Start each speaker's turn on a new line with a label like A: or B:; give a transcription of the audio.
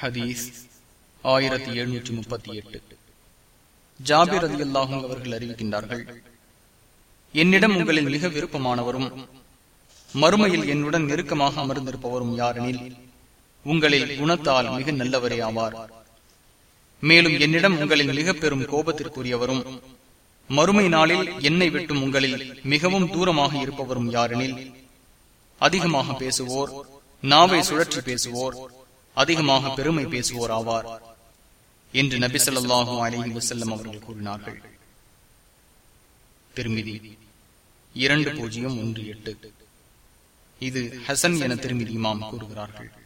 A: ஹதீஸ் ஆயிரத்தி எழுநூற்றி முப்பத்தி எட்டு ஜாபிர் அதி அல்லாஹும் அவர்கள் அறிவிக்கின்றார்கள் என்னிடம் உங்களில் மிக விருப்பமானவரும் மறுமையில் என்னுடன் நெருக்கமாக அமர்ந்திருப்பவரும் யாரெனில் உங்களில் குணத்தால் மிக நல்லவரே ஆவார். மேலும் என்னிடம் உங்களின் மிக பெரும் கோபத்திற்குரியவரும் மறுமை நாளில் என்னை விட்டும் உங்களில் மிகவும் தூரமாக இருப்பவரும் யாரெனில் அதிகமாக பேசுவோர் நாவை சுழற்றி பேசுவோர் அதிகமாக பெருமை பேசுவோர் ஆவார் என்று நபி சொல்லாஹு அலி வசல்லம் அவர்கள் கூறினார்கள். திருமிதி இரண்டு பூஜ்ஜியம் ஒன்று எட்டு. இது ஹசன் என திருமிதி இமாம் கூறுகிறார்கள்.